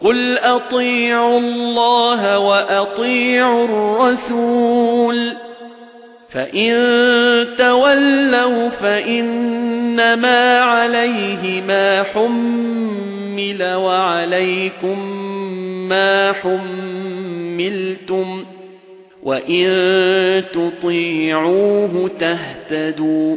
قُلْ أَطِيعُوا اللَّهَ وَأَطِيعُوا الرَّسُولَ فَإِن تَوَلَّوْا فَإِنَّمَا عَلَيْهِ مَا حُمِّلَ وَعَلَيْكُمْ مَا حُمِّلْتُمْ وَإِن تُطِيعُوهُ تَهْتَدُوا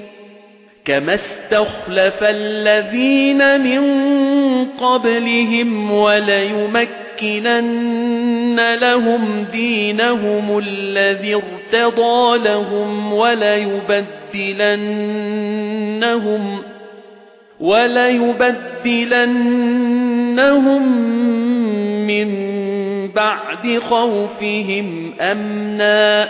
كَمَا اسْتَخْلَفَ الَّذِينَ مِن قَبْلِهِمْ وَلَيُمَكِّنَنَّ لَهُمْ دِينَهُمُ الَّذِي ارْتَضَىٰ لَهُمْ وَلَيُبَدِّلَنَّهُمْ وَلَيُبَدِّلَنَّهُم مِّن بَعْدِ خَوْفِهِمْ أَمْنًا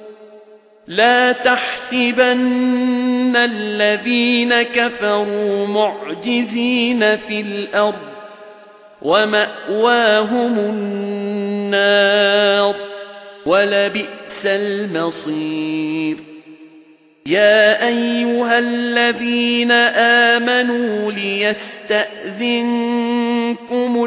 لَا تَحْسَبَنَّ الَّذِينَ كَفَرُوا مُعْجِزِينَ فِي الْأَرْضِ وَمَأْوَاهُمُ النَّارُ وَلَبِئْسَ الْمَصِيرُ. يَا أَيُّهَا الَّذِينَ آمَنُوا لِيَسْتَأْذِنكُمُ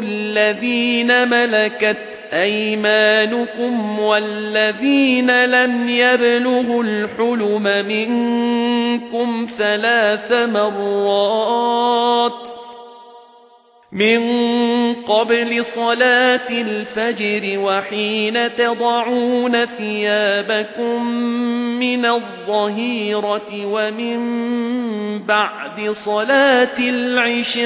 الَّذِينَ مَلَكَتْ أَيْمَانُكُمْ وَالَّذِينَ لَمْ يَبْلُغُوا الْحُلُمَ مِنكُمْ ثَلَاثَ مَرَّاتٍ مِنْ قَبْلِ صَلَاةِ الْفَجْرِ وَحِينَ تَضَعُونَ ثِيَابَكُمْ مِنَ الظَّهِيرَةِ وَمِنْ بَعْدِ صَلَاةِ الْعِشَاءِ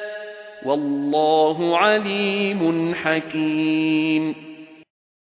وَاللَّهُ عَلِيمٌ حَكِيمٌ.